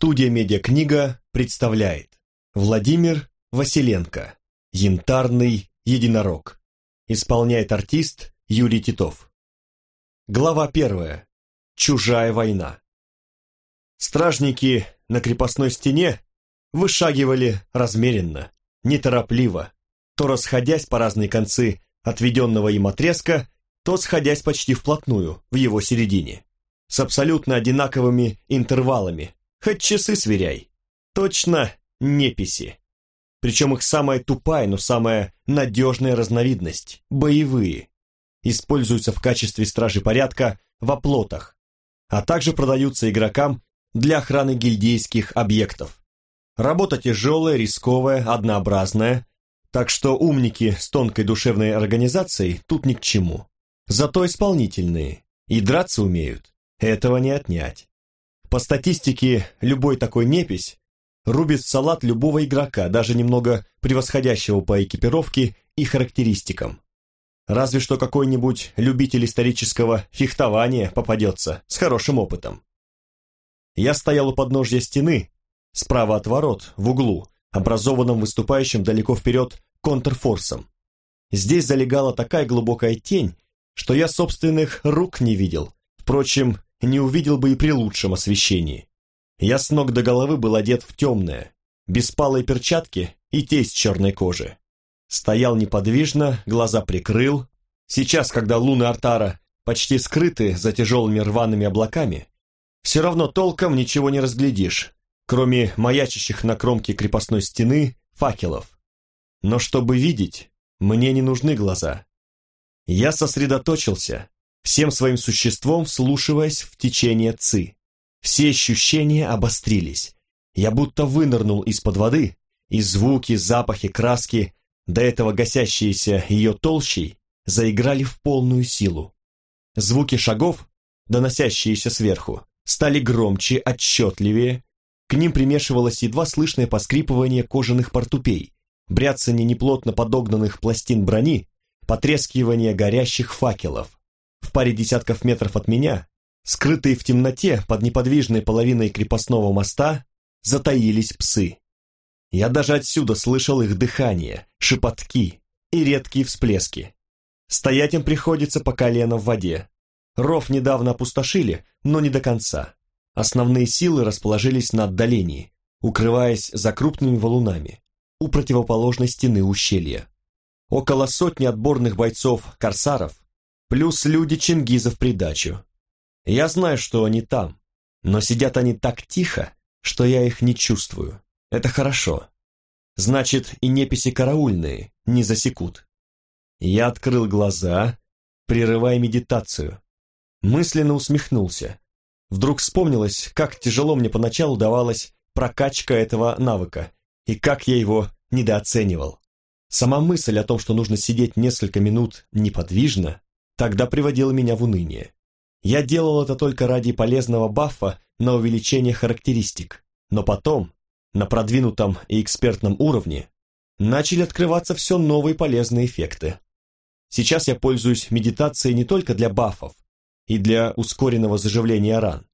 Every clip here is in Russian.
Студия «Медиакнига» представляет. Владимир Василенко. «Янтарный единорог» Исполняет артист Юрий Титов. Глава первая. Чужая война Стражники на крепостной стене вышагивали размеренно, неторопливо, то расходясь по разные концы отведенного им отрезка, то сходясь почти вплотную, в его середине, с абсолютно одинаковыми интервалами, Хоть часы сверяй. Точно неписи. Причем их самая тупая, но самая надежная разновидность – боевые. Используются в качестве стражи порядка в оплотах, а также продаются игрокам для охраны гильдейских объектов. Работа тяжелая, рисковая, однообразная, так что умники с тонкой душевной организацией тут ни к чему. Зато исполнительные и драться умеют, этого не отнять. По статистике, любой такой непись рубит в салат любого игрока, даже немного превосходящего по экипировке и характеристикам. Разве что какой-нибудь любитель исторического фехтования попадется с хорошим опытом. Я стоял у подножья стены, справа от ворот, в углу, образованном выступающим далеко вперед контрфорсом. Здесь залегала такая глубокая тень, что я собственных рук не видел. Впрочем, не увидел бы и при лучшем освещении. Я с ног до головы был одет в темное, беспалые перчатки и тесть черной кожи. Стоял неподвижно, глаза прикрыл. Сейчас, когда луны Артара почти скрыты за тяжелыми рваными облаками, все равно толком ничего не разглядишь, кроме маячащих на кромке крепостной стены факелов. Но чтобы видеть, мне не нужны глаза. Я сосредоточился, всем своим существом вслушиваясь в течение ци. Все ощущения обострились. Я будто вынырнул из-под воды, и звуки, запахи, краски, до этого гасящиеся ее толщей, заиграли в полную силу. Звуки шагов, доносящиеся сверху, стали громче, отчетливее, к ним примешивалось едва слышное поскрипывание кожаных портупей, бряцание неплотно подогнанных пластин брони, потрескивание горящих факелов. В паре десятков метров от меня, скрытые в темноте под неподвижной половиной крепостного моста, затаились псы. Я даже отсюда слышал их дыхание, шепотки и редкие всплески. Стоять им приходится по колено в воде. Ров недавно опустошили, но не до конца. Основные силы расположились на отдалении, укрываясь за крупными валунами, у противоположной стены ущелья. Около сотни отборных бойцов-корсаров Плюс люди Чингиза в придачу. Я знаю, что они там, но сидят они так тихо, что я их не чувствую. Это хорошо. Значит, и неписи караульные не засекут. Я открыл глаза, прерывая медитацию. Мысленно усмехнулся. Вдруг вспомнилось, как тяжело мне поначалу давалась прокачка этого навыка, и как я его недооценивал. Сама мысль о том, что нужно сидеть несколько минут неподвижно, тогда приводило меня в уныние. Я делал это только ради полезного бафа на увеличение характеристик, но потом, на продвинутом и экспертном уровне, начали открываться все новые полезные эффекты. Сейчас я пользуюсь медитацией не только для бафов и для ускоренного заживления ран.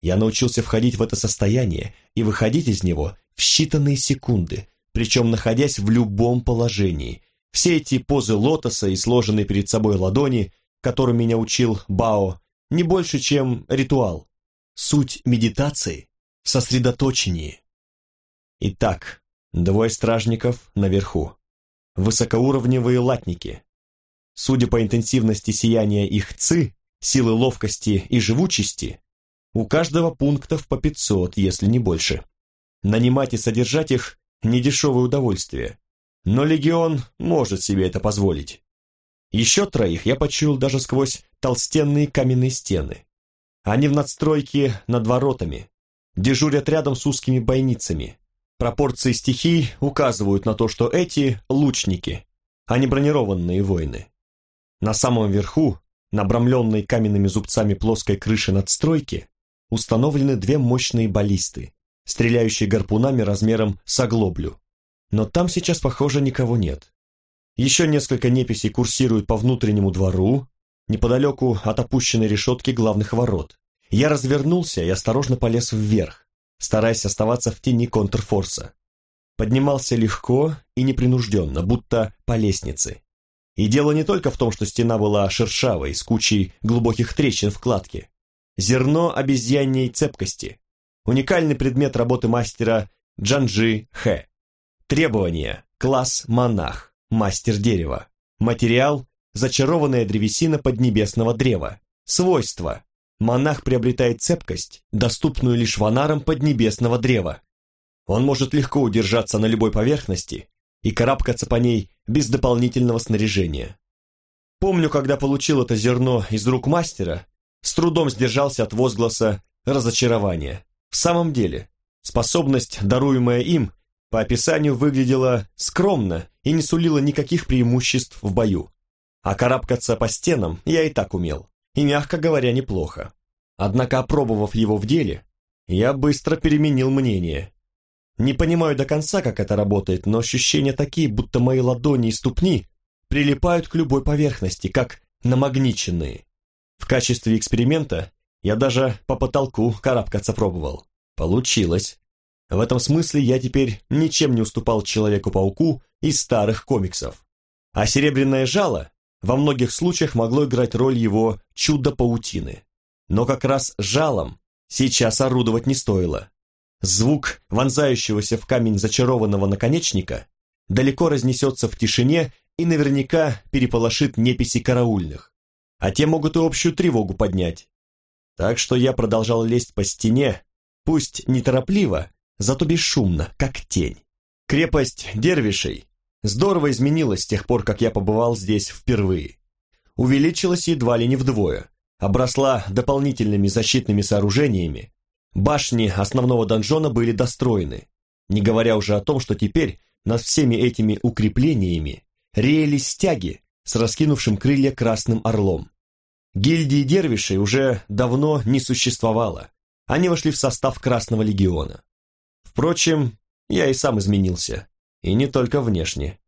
Я научился входить в это состояние и выходить из него в считанные секунды, причем находясь в любом положении. Все эти позы лотоса и сложенные перед собой ладони которым меня учил Бао, не больше, чем ритуал. Суть медитации в сосредоточении. Итак, двое стражников наверху. Высокоуровневые латники. Судя по интенсивности сияния их ци, силы ловкости и живучести, у каждого пунктов по 500, если не больше. Нанимать и содержать их – недешевое удовольствие. Но легион может себе это позволить. Еще троих я почуял даже сквозь толстенные каменные стены. Они в надстройке над воротами, дежурят рядом с узкими бойницами. Пропорции стихий указывают на то, что эти – лучники, а не бронированные воины. На самом верху, на обрамленной каменными зубцами плоской крыши надстройки, установлены две мощные баллисты, стреляющие гарпунами размером с оглоблю. Но там сейчас, похоже, никого нет. Еще несколько неписей курсируют по внутреннему двору, неподалеку от опущенной решетки главных ворот. Я развернулся и осторожно полез вверх. стараясь оставаться в тени контрфорса. Поднимался легко и непринужденно, будто по лестнице. И дело не только в том, что стена была шершавой, с кучей глубоких трещин в кладке. Зерно обезьяньей цепкости. Уникальный предмет работы мастера Джанжи Хэ. Требования. Класс монах. Мастер дерева. Материал. Зачарованная древесина поднебесного древа. Свойства. Монах приобретает цепкость, доступную лишь ванарам поднебесного древа. Он может легко удержаться на любой поверхности и карабкаться по ней без дополнительного снаряжения. Помню, когда получил это зерно из рук мастера, с трудом сдержался от возгласа разочарования. В самом деле, способность, даруемая им, по описанию выглядела скромно и не сулила никаких преимуществ в бою. А карабкаться по стенам я и так умел, и, мягко говоря, неплохо. Однако, опробовав его в деле, я быстро переменил мнение не понимаю до конца, как это работает, но ощущения такие, будто мои ладони и ступни прилипают к любой поверхности, как намагниченные. В качестве эксперимента я даже по потолку карабкаться пробовал. Получилось. В этом смысле я теперь ничем не уступал Человеку-пауку из старых комиксов. А серебряное жало во многих случаях могло играть роль его чудо-паутины. Но как раз жалом сейчас орудовать не стоило. Звук вонзающегося в камень зачарованного наконечника далеко разнесется в тишине и наверняка переполошит неписи караульных, а те могут и общую тревогу поднять. Так что я продолжал лезть по стене, пусть неторопливо, зато бесшумно, как тень. Крепость дервишей здорово изменилась с тех пор, как я побывал здесь впервые. Увеличилась едва ли не вдвое, обросла дополнительными защитными сооружениями, Башни основного донжона были достроены, не говоря уже о том, что теперь над всеми этими укреплениями реяли стяги с раскинувшим крылья красным орлом. Гильдии дервишей уже давно не существовало, они вошли в состав Красного легиона. Впрочем, я и сам изменился, и не только внешне.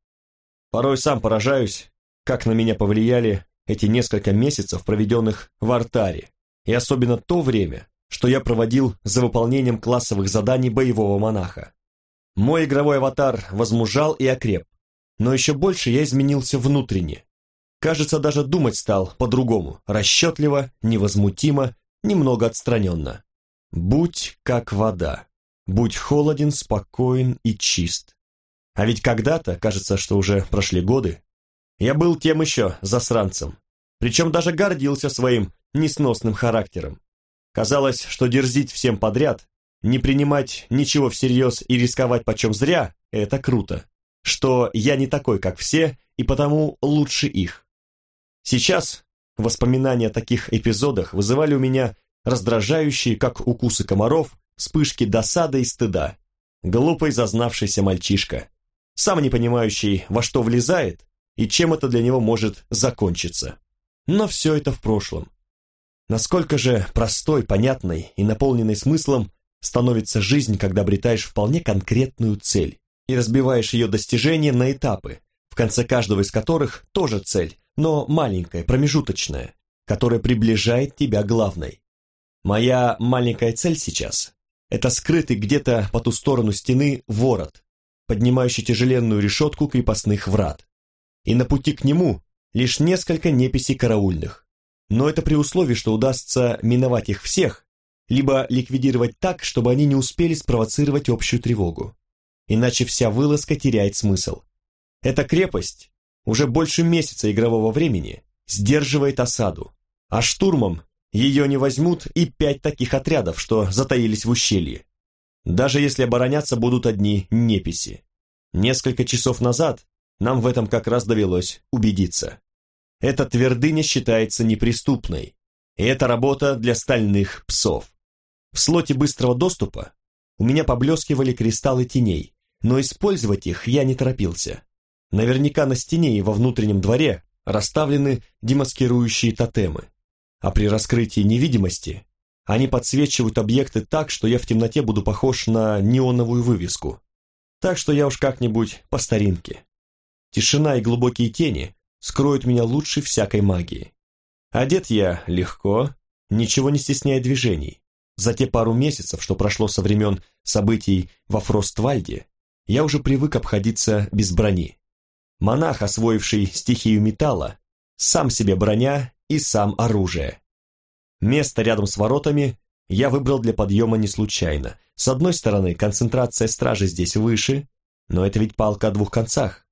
Порой сам поражаюсь, как на меня повлияли эти несколько месяцев, проведенных в артаре, и особенно то время, что я проводил за выполнением классовых заданий боевого монаха. Мой игровой аватар возмужал и окреп, но еще больше я изменился внутренне. Кажется, даже думать стал по-другому, расчетливо, невозмутимо, немного отстраненно. Будь как вода, будь холоден, спокоен и чист. А ведь когда-то, кажется, что уже прошли годы, я был тем еще засранцем, причем даже гордился своим несносным характером. Казалось, что дерзить всем подряд, не принимать ничего всерьез и рисковать почем зря – это круто. Что я не такой, как все, и потому лучше их. Сейчас воспоминания о таких эпизодах вызывали у меня раздражающие, как укусы комаров, вспышки досады и стыда. Глупый зазнавшийся мальчишка, сам не понимающий, во что влезает и чем это для него может закончиться. Но все это в прошлом. Насколько же простой, понятной и наполненной смыслом становится жизнь, когда обретаешь вполне конкретную цель и разбиваешь ее достижения на этапы, в конце каждого из которых тоже цель, но маленькая, промежуточная, которая приближает тебя к главной. Моя маленькая цель сейчас – это скрытый где-то по ту сторону стены ворот, поднимающий тяжеленную решетку крепостных врат. И на пути к нему лишь несколько неписей караульных, но это при условии, что удастся миновать их всех, либо ликвидировать так, чтобы они не успели спровоцировать общую тревогу. Иначе вся вылазка теряет смысл. Эта крепость уже больше месяца игрового времени сдерживает осаду, а штурмом ее не возьмут и пять таких отрядов, что затаились в ущелье. Даже если обороняться будут одни неписи. Несколько часов назад нам в этом как раз довелось убедиться. Эта твердыня считается неприступной, и это работа для стальных псов. В слоте быстрого доступа у меня поблескивали кристаллы теней, но использовать их я не торопился. Наверняка на стене и во внутреннем дворе расставлены демаскирующие тотемы, а при раскрытии невидимости они подсвечивают объекты так, что я в темноте буду похож на неоновую вывеску. Так что я уж как-нибудь по старинке. Тишина и глубокие тени скроют меня лучше всякой магии. Одет я легко, ничего не стесняя движений. За те пару месяцев, что прошло со времен событий во Фроствальде, я уже привык обходиться без брони. Монах, освоивший стихию металла, сам себе броня и сам оружие. Место рядом с воротами я выбрал для подъема не случайно. С одной стороны, концентрация стражи здесь выше, но это ведь палка о двух концах.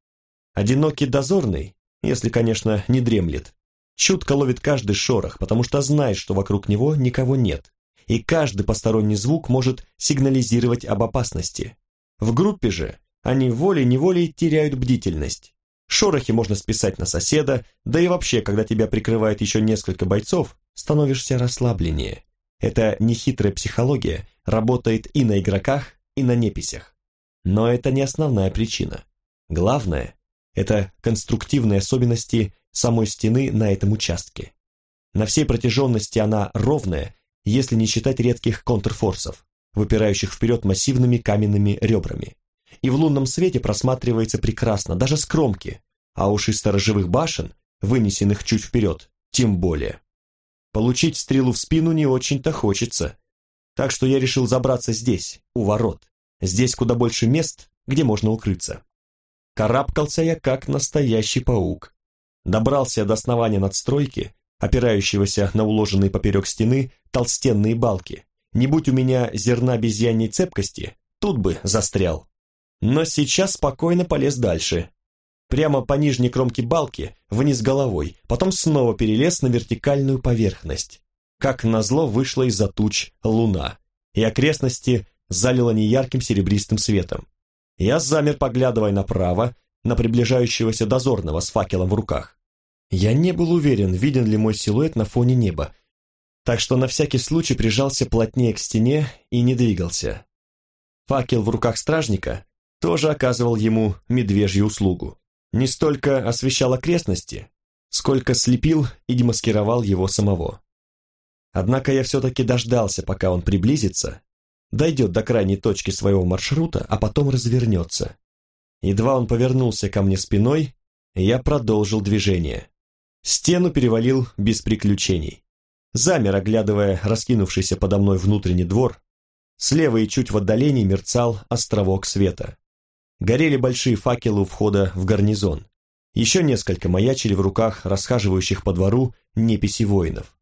Одинокий дозорный, если, конечно, не дремлет, чутко ловит каждый шорох, потому что знает, что вокруг него никого нет, и каждый посторонний звук может сигнализировать об опасности. В группе же они волей-неволей теряют бдительность. Шорохи можно списать на соседа, да и вообще, когда тебя прикрывает еще несколько бойцов, становишься расслабленнее. Эта нехитрая психология работает и на игроках, и на неписях. Но это не основная причина. Главное – это конструктивные особенности самой стены на этом участке. На всей протяженности она ровная, если не считать редких контрфорсов, выпирающих вперед массивными каменными ребрами. И в лунном свете просматривается прекрасно, даже с кромки, а уж из сторожевых башен, вынесенных чуть вперед, тем более. Получить стрелу в спину не очень-то хочется. Так что я решил забраться здесь, у ворот. Здесь куда больше мест, где можно укрыться. Карабкался я как настоящий паук. Добрался до основания надстройки, опирающегося на уложенные поперек стены толстенные балки. Не будь у меня зерна обезьяньей цепкости, тут бы застрял. Но сейчас спокойно полез дальше, прямо по нижней кромке балки, вниз головой, потом снова перелез на вертикальную поверхность. Как назло вышла из-за туч луна, и окрестности залило неярким серебристым светом. Я замер, поглядывая направо, на приближающегося дозорного с факелом в руках. Я не был уверен, виден ли мой силуэт на фоне неба, так что на всякий случай прижался плотнее к стене и не двигался. Факел в руках стражника тоже оказывал ему медвежью услугу не столько освещал окрестности, сколько слепил и демаскировал его самого. Однако я все-таки дождался, пока он приблизится, дойдет до крайней точки своего маршрута, а потом развернется. Едва он повернулся ко мне спиной, я продолжил движение. Стену перевалил без приключений. Замер, оглядывая раскинувшийся подо мной внутренний двор. Слева и чуть в отдалении мерцал островок света. Горели большие факелы у входа в гарнизон. Еще несколько маячили в руках расхаживающих по двору неписи воинов.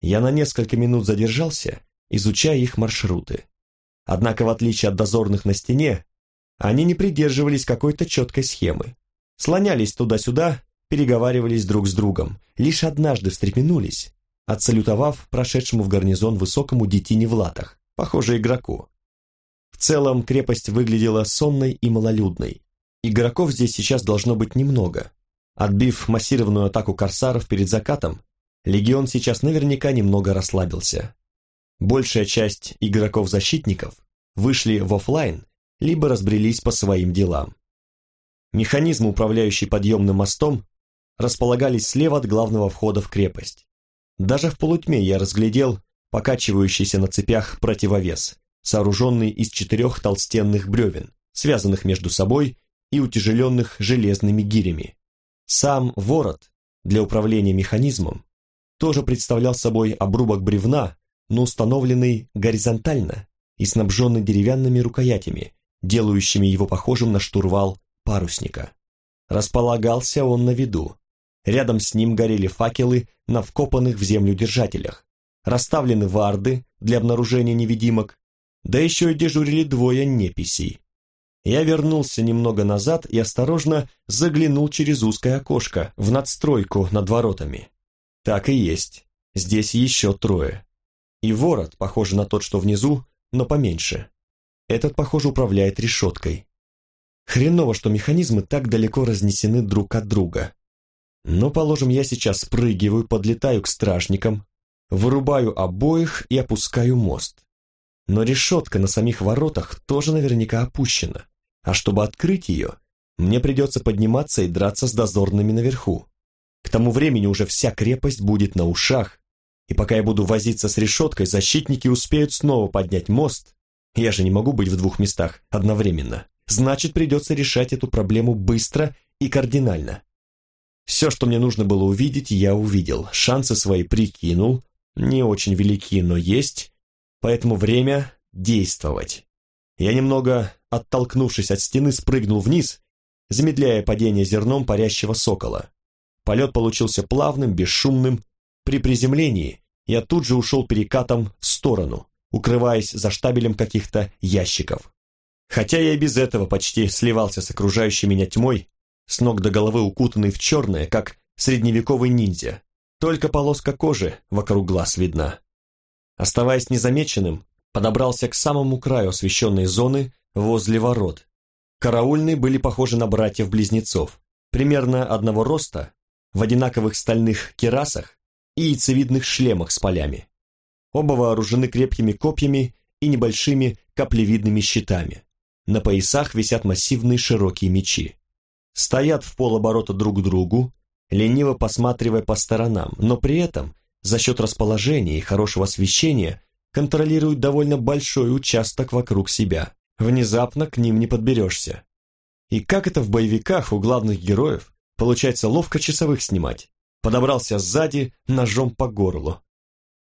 Я на несколько минут задержался, изучая их маршруты. Однако, в отличие от дозорных на стене, они не придерживались какой-то четкой схемы. Слонялись туда-сюда, переговаривались друг с другом, лишь однажды встрепенулись, отсалютовав прошедшему в гарнизон высокому детине в латах, похоже игроку. Целом крепость выглядела сонной и малолюдной. Игроков здесь сейчас должно быть немного. Отбив массированную атаку корсаров перед закатом, легион сейчас наверняка немного расслабился. Большая часть игроков-защитников вышли в офлайн, либо разбрелись по своим делам. Механизмы, управляющие подъемным мостом, располагались слева от главного входа в крепость. Даже в полутьме я разглядел покачивающийся на цепях противовес, сооруженный из четырех толстенных бревен, связанных между собой и утяжеленных железными гирями. Сам ворот для управления механизмом тоже представлял собой обрубок бревна, но установленный горизонтально и снабженный деревянными рукоятями, делающими его похожим на штурвал парусника. Располагался он на виду. Рядом с ним горели факелы на вкопанных в землю держателях, расставлены варды для обнаружения невидимок, да еще дежурили двое неписей. Я вернулся немного назад и осторожно заглянул через узкое окошко в надстройку над воротами. Так и есть, здесь еще трое. И ворот, похожий на тот, что внизу, но поменьше. Этот, похоже, управляет решеткой. Хреново, что механизмы так далеко разнесены друг от друга. Но, положим, я сейчас спрыгиваю, подлетаю к стражникам, вырубаю обоих и опускаю мост. Но решетка на самих воротах тоже наверняка опущена, а чтобы открыть ее, мне придется подниматься и драться с дозорными наверху. К тому времени уже вся крепость будет на ушах, и пока я буду возиться с решеткой, защитники успеют снова поднять мост. Я же не могу быть в двух местах одновременно. Значит, придется решать эту проблему быстро и кардинально. Все, что мне нужно было увидеть, я увидел. Шансы свои прикинул. Не очень велики, но есть. Поэтому время действовать. Я немного, оттолкнувшись от стены, спрыгнул вниз, замедляя падение зерном парящего сокола. Полет получился плавным, бесшумным. При приземлении я тут же ушел перекатом в сторону, укрываясь за штабелем каких-то ящиков. Хотя я и без этого почти сливался с окружающей меня тьмой, с ног до головы укутанный в черное, как средневековый ниндзя. Только полоска кожи вокруг глаз видна. Оставаясь незамеченным, подобрался к самому краю освещенной зоны возле ворот. Караульные были похожи на братьев-близнецов, примерно одного роста, в одинаковых стальных керасах и яйцевидных шлемах с полями. Оба вооружены крепкими копьями и небольшими каплевидными щитами. На поясах висят массивные широкие мечи. Стоят в полоборота друг к другу, лениво посматривая по сторонам, но при этом за счет расположения и хорошего освещения контролируют довольно большой участок вокруг себя. Внезапно к ним не подберешься. И как это в боевиках у главных героев получается ловко часовых снимать? Подобрался сзади ножом по горлу.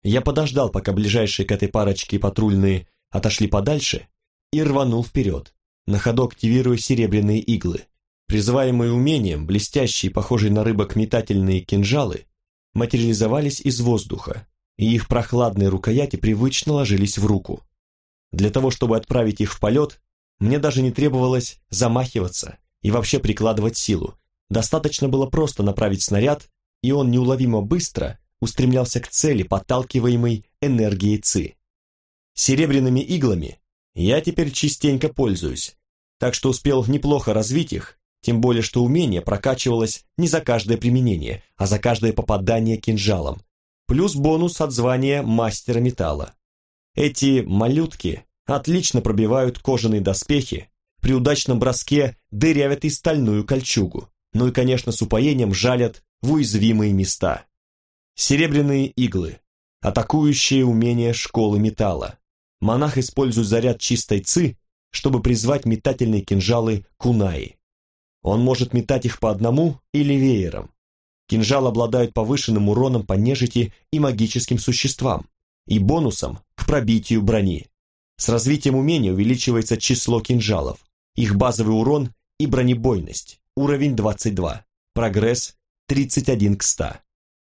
Я подождал, пока ближайшие к этой парочке патрульные отошли подальше, и рванул вперед, на ходу активируя серебряные иглы. Призываемые умением, блестящие, похожие на рыбок метательные кинжалы, материализовались из воздуха, и их прохладные рукояти привычно ложились в руку. Для того, чтобы отправить их в полет, мне даже не требовалось замахиваться и вообще прикладывать силу. Достаточно было просто направить снаряд, и он неуловимо быстро устремлялся к цели, подталкиваемой энергией ЦИ. Серебряными иглами я теперь частенько пользуюсь, так что успел неплохо развить их тем более, что умение прокачивалось не за каждое применение, а за каждое попадание кинжалом. Плюс бонус от звания мастера металла. Эти малютки отлично пробивают кожаные доспехи, при удачном броске дырявят и стальную кольчугу, ну и, конечно, с упоением жалят в уязвимые места. Серебряные иглы, атакующие умения школы металла. Монах использует заряд чистой ци, чтобы призвать метательные кинжалы кунаи. Он может метать их по одному или веером. Кинжал обладает повышенным уроном по нежити и магическим существам, и бонусом к пробитию брони. С развитием умения увеличивается число кинжалов, их базовый урон и бронебойность, уровень 22, прогресс 31 к 100.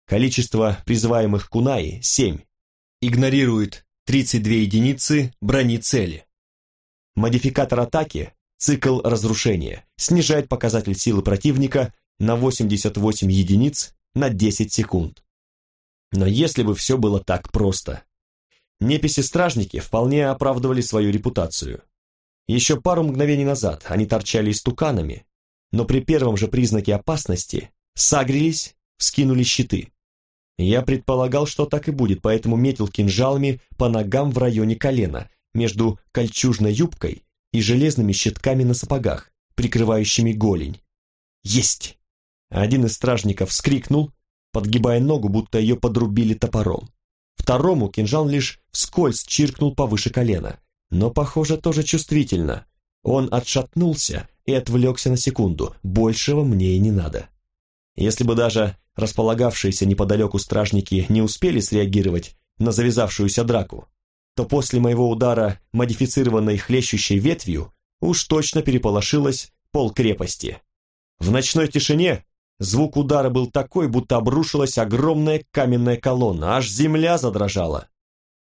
Количество призываемых кунаи – 7. Игнорирует 32 единицы брони цели. Модификатор атаки Цикл разрушения снижает показатель силы противника на 88 единиц на 10 секунд. Но если бы все было так просто. Неписи-стражники вполне оправдывали свою репутацию. Еще пару мгновений назад они торчали истуканами, но при первом же признаке опасности сагрились, вскинули щиты. Я предполагал, что так и будет, поэтому метил кинжалами по ногам в районе колена, между кольчужной юбкой и железными щитками на сапогах, прикрывающими голень. «Есть!» Один из стражников вскрикнул, подгибая ногу, будто ее подрубили топором. Второму кинжал лишь вскользь чиркнул повыше колена, но, похоже, тоже чувствительно. Он отшатнулся и отвлекся на секунду, большего мне и не надо. Если бы даже располагавшиеся неподалеку стражники не успели среагировать на завязавшуюся драку, то после моего удара модифицированной хлещущей ветвью уж точно переполошилась пол крепости. В ночной тишине звук удара был такой, будто обрушилась огромная каменная колонна, аж земля задрожала.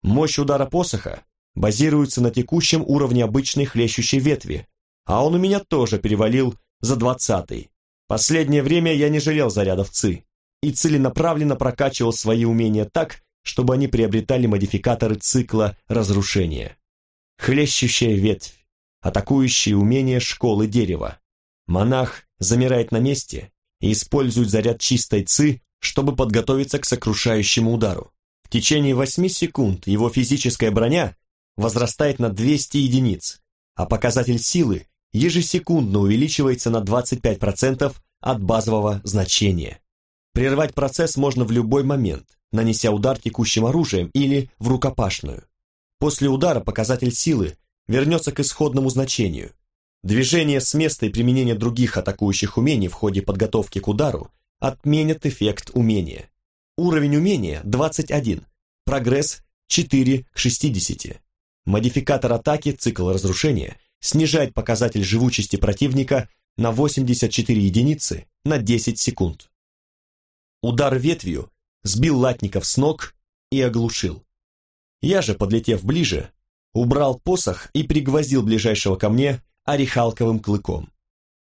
Мощь удара посоха базируется на текущем уровне обычной хлещущей ветви, а он у меня тоже перевалил за двадцатый. Последнее время я не жалел зарядов ЦИ и целенаправленно прокачивал свои умения так, чтобы они приобретали модификаторы цикла разрушения. Хлещущая ветвь, атакующие умения школы дерева. Монах замирает на месте и использует заряд чистой ци, чтобы подготовиться к сокрушающему удару. В течение 8 секунд его физическая броня возрастает на 200 единиц, а показатель силы ежесекундно увеличивается на 25% от базового значения. Прервать процесс можно в любой момент, нанеся удар текущим оружием или в рукопашную. После удара показатель силы вернется к исходному значению. Движение с места и применение других атакующих умений в ходе подготовки к удару отменят эффект умения. Уровень умения 21, прогресс 4 к 60. Модификатор атаки, цикл разрушения, снижает показатель живучести противника на 84 единицы на 10 секунд. Удар ветвью сбил латников с ног и оглушил. Я же, подлетев ближе, убрал посох и пригвоздил ближайшего ко мне орехалковым клыком.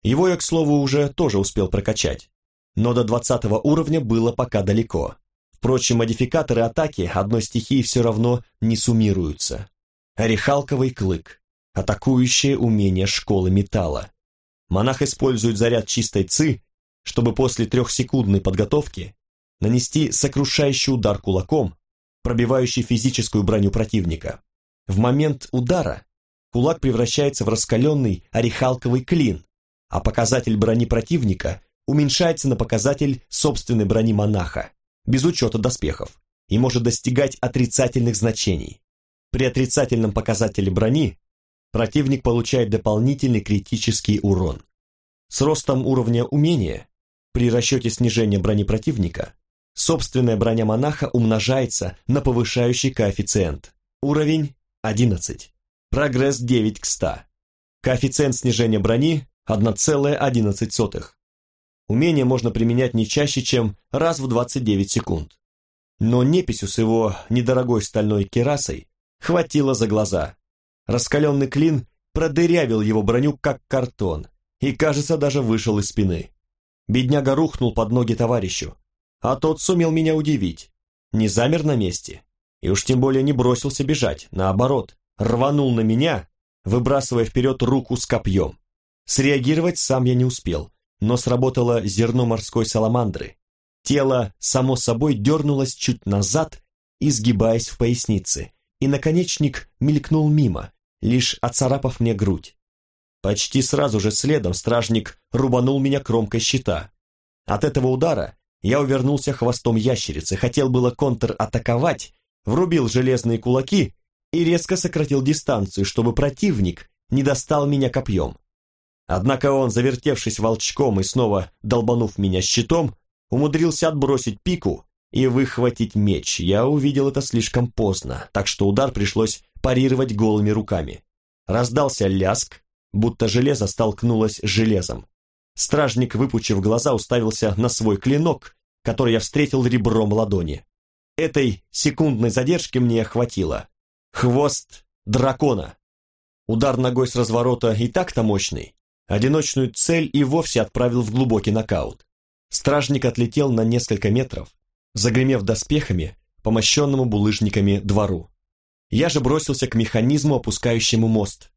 Его я, к слову, уже тоже успел прокачать, но до 20 уровня было пока далеко. Впрочем, модификаторы атаки одной стихии все равно не суммируются. Орехалковый клык. Атакующее умение школы металла. Монах использует заряд чистой ци, чтобы после трехсекундной подготовки нанести сокрушающий удар кулаком, пробивающий физическую броню противника. В момент удара кулак превращается в раскаленный орехалковый клин, а показатель брони противника уменьшается на показатель собственной брони монаха, без учета доспехов, и может достигать отрицательных значений. При отрицательном показателе брони противник получает дополнительный критический урон. С ростом уровня умения, при расчете снижения брони противника, собственная броня монаха умножается на повышающий коэффициент. Уровень 11. Прогресс 9 к 100. Коэффициент снижения брони 1,11. Умение можно применять не чаще, чем раз в 29 секунд. Но неписью с его недорогой стальной керасой хватило за глаза. Раскаленный клин продырявил его броню, как картон, и, кажется, даже вышел из спины. Бедняга рухнул под ноги товарищу, а тот сумел меня удивить. Не замер на месте, и уж тем более не бросился бежать, наоборот, рванул на меня, выбрасывая вперед руку с копьем. Среагировать сам я не успел, но сработало зерно морской саламандры. Тело, само собой, дернулось чуть назад, изгибаясь в пояснице, и наконечник мелькнул мимо, лишь оцарапав мне грудь. Почти сразу же следом стражник рубанул меня кромкой щита. От этого удара я увернулся хвостом ящерицы, хотел было контр-атаковать, врубил железные кулаки и резко сократил дистанцию, чтобы противник не достал меня копьем. Однако он, завертевшись волчком и снова долбанув меня щитом, умудрился отбросить пику и выхватить меч. Я увидел это слишком поздно, так что удар пришлось парировать голыми руками. Раздался ляск, будто железо столкнулось с железом. Стражник, выпучив глаза, уставился на свой клинок, который я встретил ребром ладони. Этой секундной задержки мне хватило. Хвост дракона. Удар ногой с разворота и так-то мощный. Одиночную цель и вовсе отправил в глубокий нокаут. Стражник отлетел на несколько метров, загремев доспехами по мощенному булыжниками двору. Я же бросился к механизму, опускающему мост.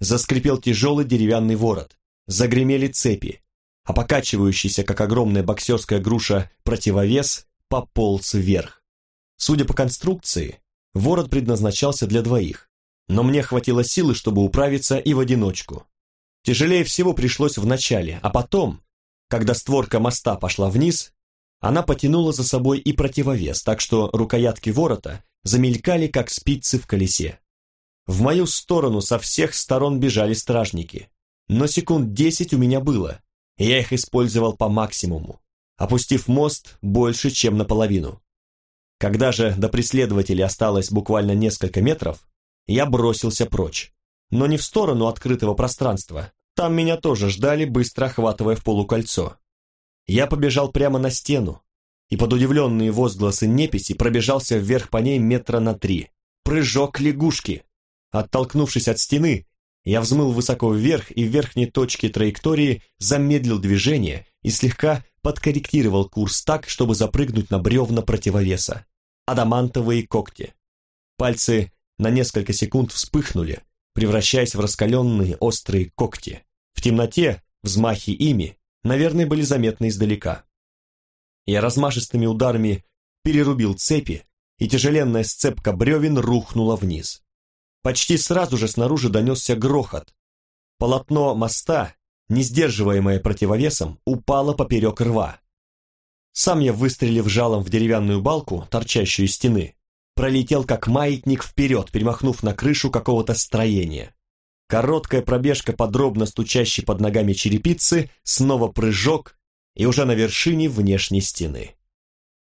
Заскрипел тяжелый деревянный ворот, загремели цепи, а покачивающийся, как огромная боксерская груша, противовес пополз вверх. Судя по конструкции, ворот предназначался для двоих, но мне хватило силы, чтобы управиться и в одиночку. Тяжелее всего пришлось в начале, а потом, когда створка моста пошла вниз, она потянула за собой и противовес, так что рукоятки ворота замелькали, как спицы в колесе. В мою сторону со всех сторон бежали стражники, но секунд десять у меня было, я их использовал по максимуму, опустив мост больше, чем наполовину. Когда же до преследователей осталось буквально несколько метров, я бросился прочь, но не в сторону открытого пространства, там меня тоже ждали, быстро охватывая в полукольцо. Я побежал прямо на стену, и под удивленные возгласы неписи пробежался вверх по ней метра на три. Прыжок лягушки. Оттолкнувшись от стены, я взмыл высоко вверх и в верхней точке траектории замедлил движение и слегка подкорректировал курс так, чтобы запрыгнуть на бревна противовеса. Адамантовые когти. Пальцы на несколько секунд вспыхнули, превращаясь в раскаленные острые когти. В темноте взмахи ими наверное, были заметны издалека. Я размашистыми ударами перерубил цепи, и тяжеленная сцепка бревен рухнула вниз. Почти сразу же снаружи донесся грохот. Полотно моста, не сдерживаемое противовесом, упало поперек рва. Сам я, выстрелив жалом в деревянную балку, торчащую из стены, пролетел как маятник вперед, перемахнув на крышу какого-то строения. Короткая пробежка подробно стучащей под ногами черепицы, снова прыжок и уже на вершине внешней стены.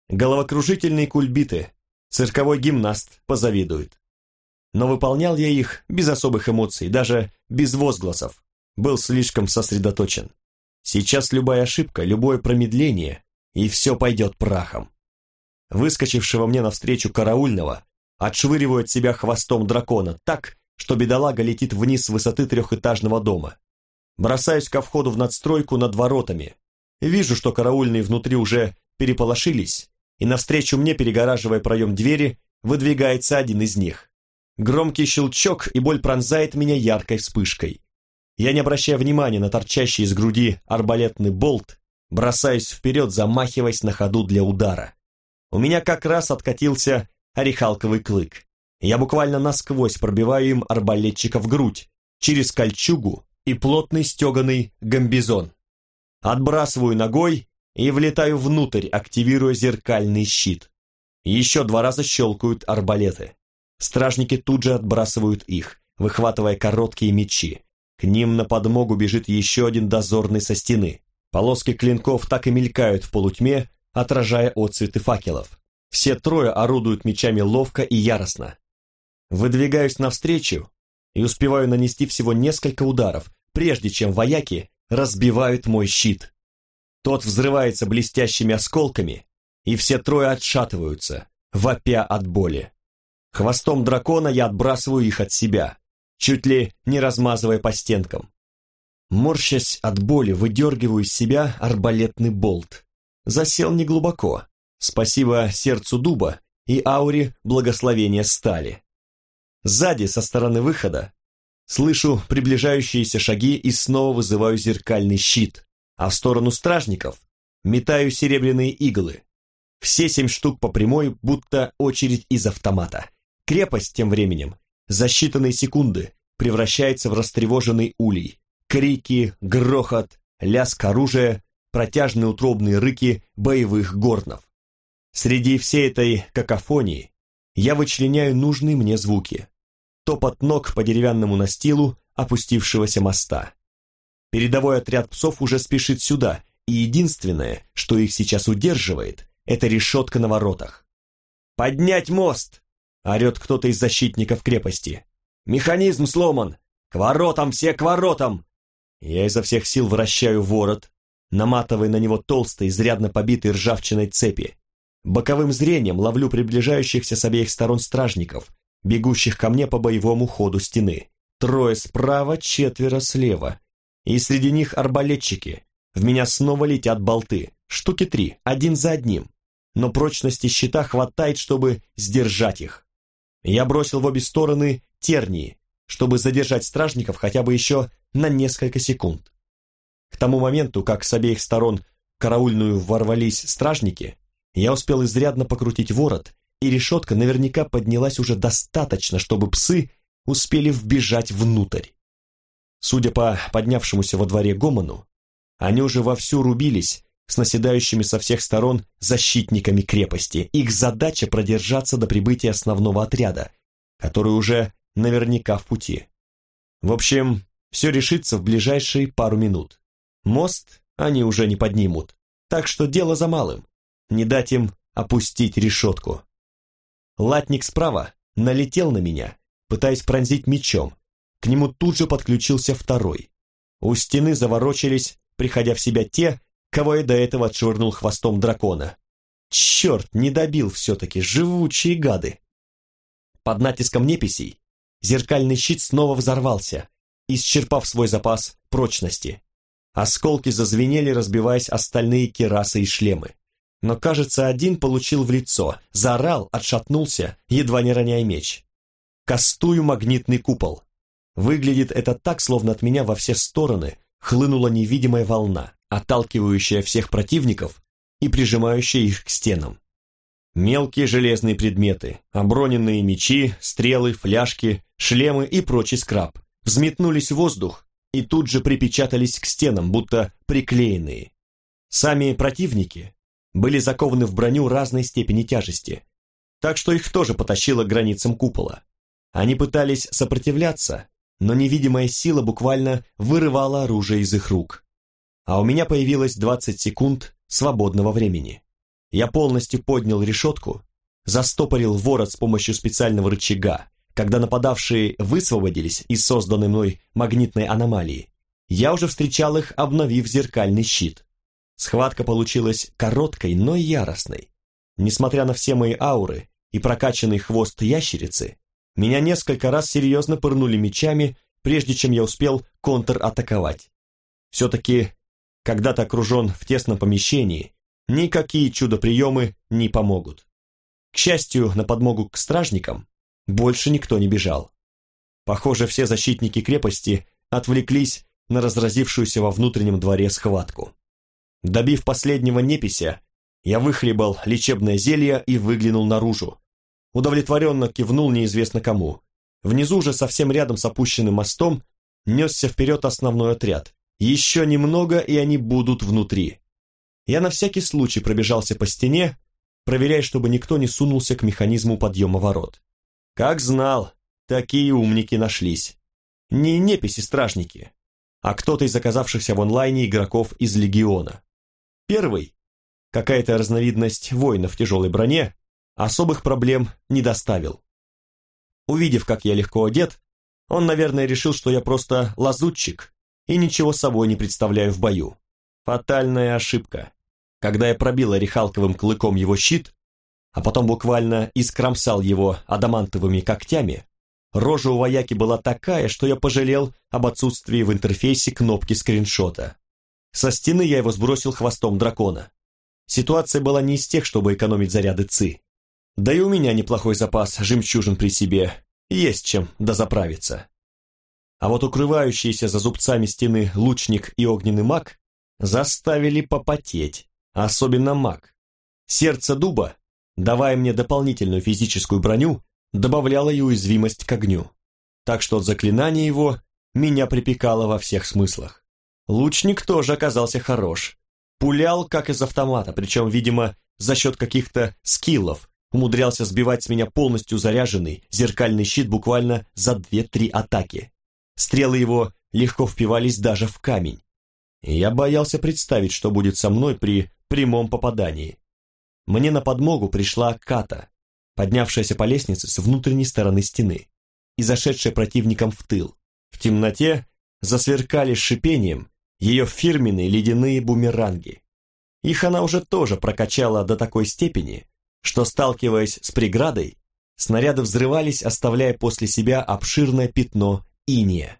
Головокружительные кульбиты, Цирковой гимнаст позавидует. Но выполнял я их без особых эмоций, даже без возгласов. Был слишком сосредоточен. Сейчас любая ошибка, любое промедление, и все пойдет прахом. Выскочившего мне навстречу караульного отшвыриваю от себя хвостом дракона так, что бедолага летит вниз с высоты трехэтажного дома. Бросаюсь ко входу в надстройку над воротами. Вижу, что караульные внутри уже переполошились, и навстречу мне, перегораживая проем двери, выдвигается один из них. Громкий щелчок, и боль пронзает меня яркой вспышкой. Я, не обращая внимания на торчащий из груди арбалетный болт, бросаюсь вперед, замахиваясь на ходу для удара. У меня как раз откатился орехалковый клык. Я буквально насквозь пробиваю им арбалетчика в грудь, через кольчугу и плотный стеганый гамбизон. Отбрасываю ногой и влетаю внутрь, активируя зеркальный щит. Еще два раза щелкают арбалеты. Стражники тут же отбрасывают их, выхватывая короткие мечи. К ним на подмогу бежит еще один дозорный со стены. Полоски клинков так и мелькают в полутьме, отражая отцветы факелов. Все трое орудуют мечами ловко и яростно. Выдвигаюсь навстречу и успеваю нанести всего несколько ударов, прежде чем вояки разбивают мой щит. Тот взрывается блестящими осколками, и все трое отшатываются, вопя от боли. Хвостом дракона я отбрасываю их от себя, чуть ли не размазывая по стенкам. Морщась от боли, выдергиваю из себя арбалетный болт. Засел неглубоко. Спасибо сердцу дуба и ауре благословения стали. Сзади, со стороны выхода, слышу приближающиеся шаги и снова вызываю зеркальный щит, а в сторону стражников метаю серебряные иглы. Все семь штук по прямой, будто очередь из автомата. Крепость тем временем за считанные секунды превращается в растревоженный улей. Крики, грохот, лязг оружия, протяжные утробные рыки боевых горнов. Среди всей этой какофонии я вычленяю нужные мне звуки. Топот ног по деревянному настилу опустившегося моста. Передовой отряд псов уже спешит сюда, и единственное, что их сейчас удерживает, это решетка на воротах. «Поднять мост!» Орет кто-то из защитников крепости. «Механизм сломан! К воротам, все к воротам!» Я изо всех сил вращаю ворот, наматывая на него толстые, изрядно побитые ржавчиной цепи. Боковым зрением ловлю приближающихся с обеих сторон стражников, бегущих ко мне по боевому ходу стены. Трое справа, четверо слева. И среди них арбалетчики. В меня снова летят болты. Штуки три, один за одним. Но прочности щита хватает, чтобы сдержать их. Я бросил в обе стороны тернии, чтобы задержать стражников хотя бы еще на несколько секунд. К тому моменту, как с обеих сторон караульную ворвались стражники, я успел изрядно покрутить ворот, и решетка наверняка поднялась уже достаточно, чтобы псы успели вбежать внутрь. Судя по поднявшемуся во дворе гомону, они уже вовсю рубились с наседающими со всех сторон защитниками крепости. Их задача продержаться до прибытия основного отряда, который уже наверняка в пути. В общем, все решится в ближайшие пару минут. Мост они уже не поднимут, так что дело за малым. Не дать им опустить решетку. Латник справа налетел на меня, пытаясь пронзить мечом. К нему тут же подключился второй. У стены заворочились, приходя в себя те, кого я до этого отшвырнул хвостом дракона. Черт, не добил все-таки, живучие гады. Под натиском неписей зеркальный щит снова взорвался, исчерпав свой запас прочности. Осколки зазвенели, разбиваясь остальные керасы и шлемы. Но, кажется, один получил в лицо, заорал, отшатнулся, едва не роняя меч. Кастую магнитный купол. Выглядит это так, словно от меня во все стороны хлынула невидимая волна отталкивающая всех противников и прижимающая их к стенам. Мелкие железные предметы, оброненные мечи, стрелы, фляжки, шлемы и прочий скраб взметнулись в воздух и тут же припечатались к стенам, будто приклеенные. Сами противники были закованы в броню разной степени тяжести, так что их тоже потащило к границам купола. Они пытались сопротивляться, но невидимая сила буквально вырывала оружие из их рук а у меня появилось 20 секунд свободного времени. Я полностью поднял решетку, застопорил ворот с помощью специального рычага, когда нападавшие высвободились из созданной мной магнитной аномалии, я уже встречал их, обновив зеркальный щит. Схватка получилась короткой, но яростной. Несмотря на все мои ауры и прокачанный хвост ящерицы, меня несколько раз серьезно пырнули мечами, прежде чем я успел контратаковать. Все-таки, когда ты окружен в тесном помещении, никакие чудо-приемы не помогут. К счастью, на подмогу к стражникам больше никто не бежал. Похоже, все защитники крепости отвлеклись на разразившуюся во внутреннем дворе схватку. Добив последнего непися, я выхлебал лечебное зелье и выглянул наружу. Удовлетворенно кивнул неизвестно кому. Внизу же, совсем рядом с опущенным мостом, несся вперед основной отряд. Еще немного, и они будут внутри. Я на всякий случай пробежался по стене, проверяя, чтобы никто не сунулся к механизму подъема ворот. Как знал, такие умники нашлись. Не неписи-стражники, а кто-то из оказавшихся в онлайне игроков из Легиона. Первый, какая-то разновидность воина в тяжелой броне, особых проблем не доставил. Увидев, как я легко одет, он, наверное, решил, что я просто лазутчик и ничего собой не представляю в бою. Фатальная ошибка. Когда я пробил орехалковым клыком его щит, а потом буквально искромсал его адамантовыми когтями, Рожа у вояки была такая, что я пожалел об отсутствии в интерфейсе кнопки скриншота. Со стены я его сбросил хвостом дракона. Ситуация была не из тех, чтобы экономить заряды ЦИ. Да и у меня неплохой запас жемчужин при себе, есть чем дозаправиться. А вот укрывающиеся за зубцами стены лучник и огненный маг заставили попотеть, особенно маг. Сердце дуба, давая мне дополнительную физическую броню, добавляло и уязвимость к огню. Так что от заклинания его меня припекало во всех смыслах. Лучник тоже оказался хорош. Пулял, как из автомата, причем, видимо, за счет каких-то скиллов, умудрялся сбивать с меня полностью заряженный зеркальный щит буквально за 2-3 атаки. Стрелы его легко впивались даже в камень. Я боялся представить, что будет со мной при прямом попадании. Мне на подмогу пришла Ката, поднявшаяся по лестнице с внутренней стороны стены и зашедшая противником в тыл. В темноте засверкали шипением ее фирменные ледяные бумеранги. Их она уже тоже прокачала до такой степени, что, сталкиваясь с преградой, снаряды взрывались, оставляя после себя обширное пятно иния.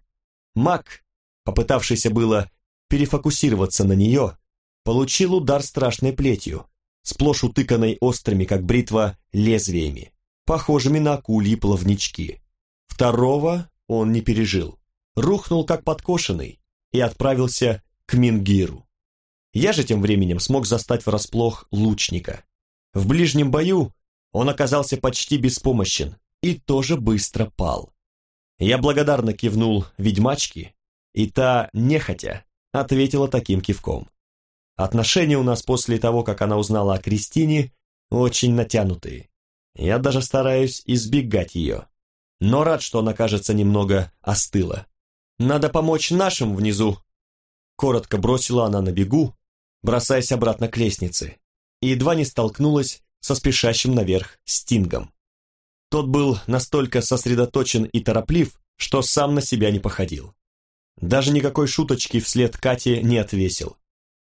Маг, попытавшийся было перефокусироваться на нее, получил удар страшной плетью, сплошь утыканной острыми, как бритва, лезвиями, похожими на акульи плавнички. Второго он не пережил, рухнул как подкошенный и отправился к Мингиру. Я же тем временем смог застать врасплох лучника. В ближнем бою он оказался почти беспомощен и тоже быстро пал. Я благодарно кивнул ведьмачке, и та, нехотя, ответила таким кивком. Отношения у нас после того, как она узнала о Кристине, очень натянутые. Я даже стараюсь избегать ее. Но рад, что она, кажется, немного остыла. Надо помочь нашим внизу. Коротко бросила она на бегу, бросаясь обратно к лестнице, и едва не столкнулась со спешащим наверх Стингом. Тот был настолько сосредоточен и тороплив, что сам на себя не походил. Даже никакой шуточки вслед Кате не отвесил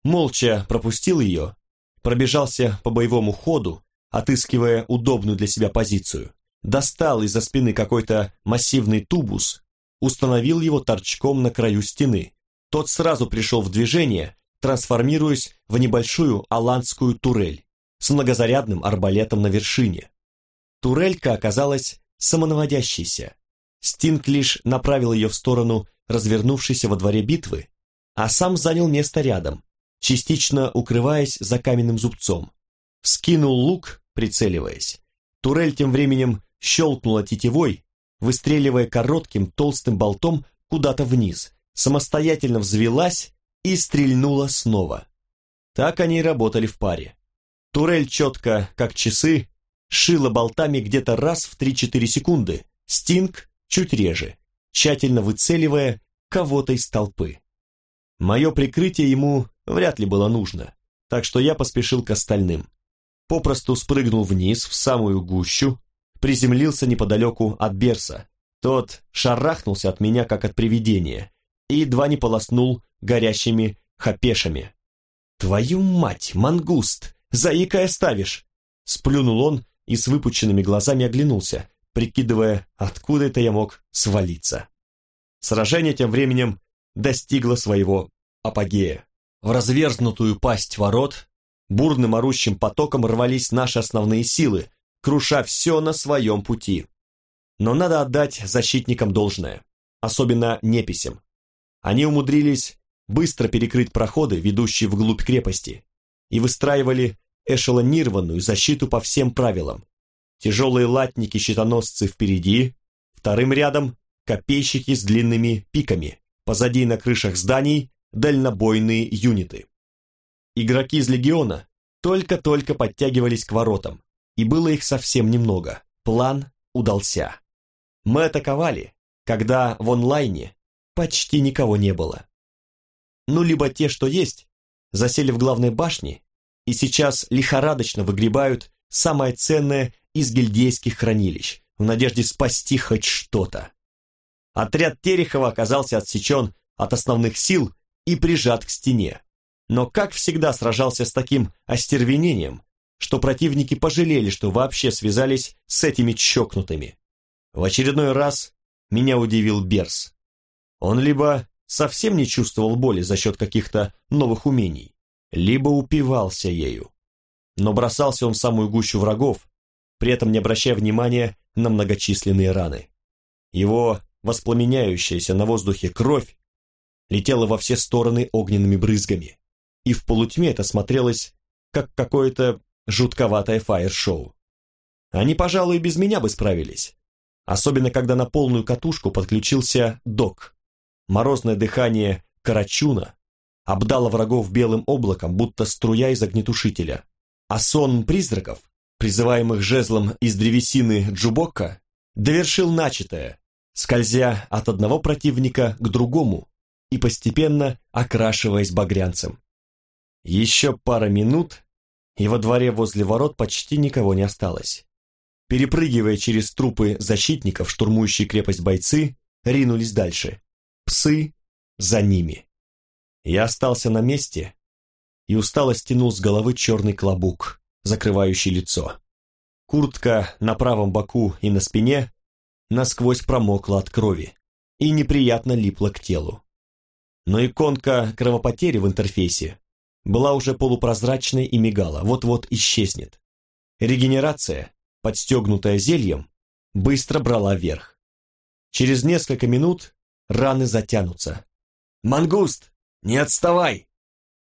молча пропустил ее, пробежался по боевому ходу, отыскивая удобную для себя позицию, достал из-за спины какой-то массивный тубус, установил его торчком на краю стены. Тот сразу пришел в движение, трансформируясь в небольшую аландскую турель с многозарядным арбалетом на вершине. Турелька оказалась самонаводящейся. Стинг лишь направил ее в сторону развернувшейся во дворе битвы, а сам занял место рядом, частично укрываясь за каменным зубцом. Скинул лук, прицеливаясь. Турель тем временем щелкнула тетивой, выстреливая коротким толстым болтом куда-то вниз, самостоятельно взвелась и стрельнула снова. Так они и работали в паре. Турель четко, как часы, шила болтами где-то раз в 3-4 секунды, стинг чуть реже, тщательно выцеливая кого-то из толпы. Мое прикрытие ему вряд ли было нужно, так что я поспешил к остальным. попросту спрыгнул вниз в самую гущу, приземлился неподалеку от Берса. Тот шарахнулся от меня, как от привидения, и едва не полоснул горящими хапешами. «Твою мать, мангуст! Заикая ставишь!» Сплюнул он и с выпученными глазами оглянулся, прикидывая, откуда это я мог свалиться. Сражение тем временем достигло своего апогея. В разверзнутую пасть ворот бурным орущим потоком рвались наши основные силы, круша все на своем пути. Но надо отдать защитникам должное, особенно неписям. Они умудрились быстро перекрыть проходы, ведущие вглубь крепости, и выстраивали эшелонированную защиту по всем правилам. Тяжелые латники-щитоносцы впереди, вторым рядом копейщики с длинными пиками, позади на крышах зданий дальнобойные юниты. Игроки из легиона только-только подтягивались к воротам, и было их совсем немного. План удался. Мы атаковали, когда в онлайне почти никого не было. Ну, либо те, что есть, засели в главной башне и сейчас лихорадочно выгребают самое ценное из гильдейских хранилищ, в надежде спасти хоть что-то. Отряд Терехова оказался отсечен от основных сил и прижат к стене. Но, как всегда, сражался с таким остервенением, что противники пожалели, что вообще связались с этими чокнутыми. В очередной раз меня удивил Берс. Он либо совсем не чувствовал боли за счет каких-то новых умений, либо упивался ею. Но бросался он в самую гущу врагов, при этом не обращая внимания на многочисленные раны. Его воспламеняющаяся на воздухе кровь летела во все стороны огненными брызгами, и в полутьме это смотрелось, как какое-то жутковатое фаер-шоу. Они, пожалуй, без меня бы справились, особенно когда на полную катушку подключился док. Морозное дыхание Карачуна обдало врагов белым облаком, будто струя из огнетушителя, а сон призраков, призываемых жезлом из древесины Джубокка, довершил начатое, скользя от одного противника к другому и постепенно окрашиваясь багрянцем. Еще пара минут, и во дворе возле ворот почти никого не осталось. Перепрыгивая через трупы защитников, штурмующие крепость бойцы ринулись дальше. Псы за ними. Я остался на месте и устало стянул с головы черный клобук, закрывающий лицо. Куртка на правом боку и на спине насквозь промокла от крови и неприятно липла к телу. Но иконка кровопотери в интерфейсе была уже полупрозрачной и мигала, вот-вот исчезнет. Регенерация, подстегнутая зельем, быстро брала верх. Через несколько минут раны затянутся. «Мангуст, не отставай!»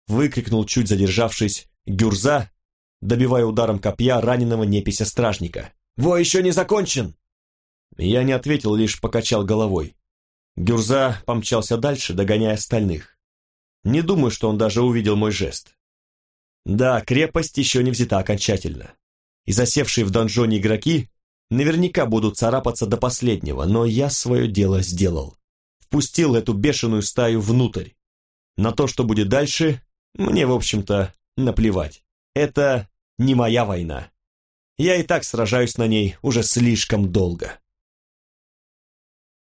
выкрикнул чуть задержавшись Гюрза, добивая ударом копья раненого непися стражника. «Бой еще не закончен!» Я не ответил, лишь покачал головой. Гюрза помчался дальше, догоняя остальных. Не думаю, что он даже увидел мой жест. Да, крепость еще не взята окончательно. И засевшие в донжоне игроки наверняка будут царапаться до последнего, но я свое дело сделал. Впустил эту бешеную стаю внутрь. На то, что будет дальше, мне, в общем-то, наплевать. Это не моя война. Я и так сражаюсь на ней уже слишком долго.